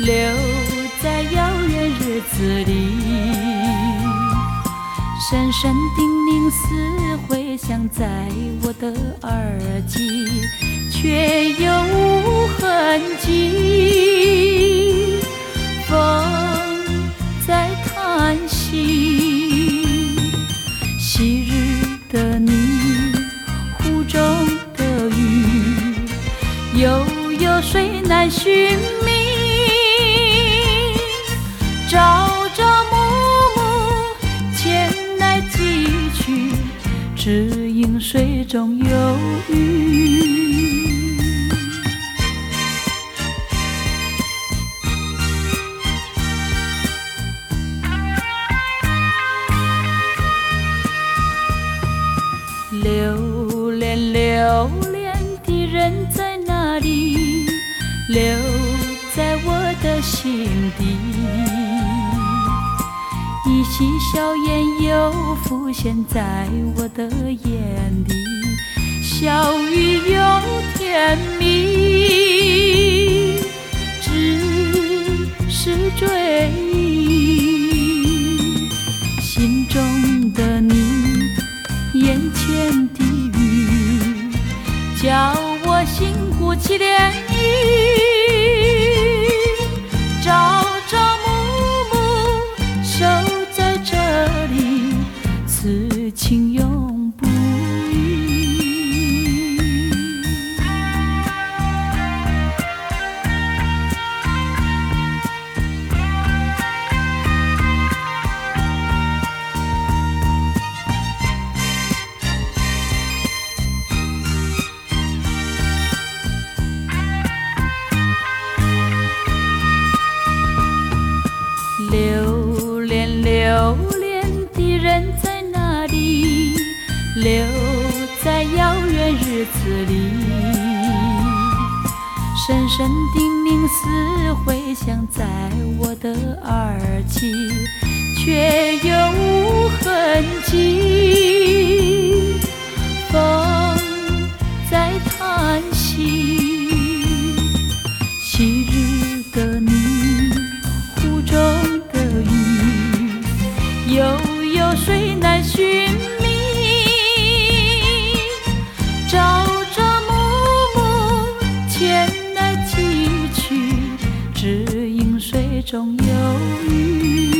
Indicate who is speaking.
Speaker 1: 留在遥远日子里，深深叮咛似回响在我的耳际，却又无痕迹。风在叹息，昔日的你，湖中的鱼，悠流水难寻觅。朝朝暮暮，前来几去，只因水中有心底。一袭笑颜又浮现在我的眼里，笑语又甜蜜，只是追忆心中的你，眼前的雨，叫我心鼓起涟此情永留在遥远日子里，深深叮咛似回响在我的耳际，却又无痕迹。水中有鱼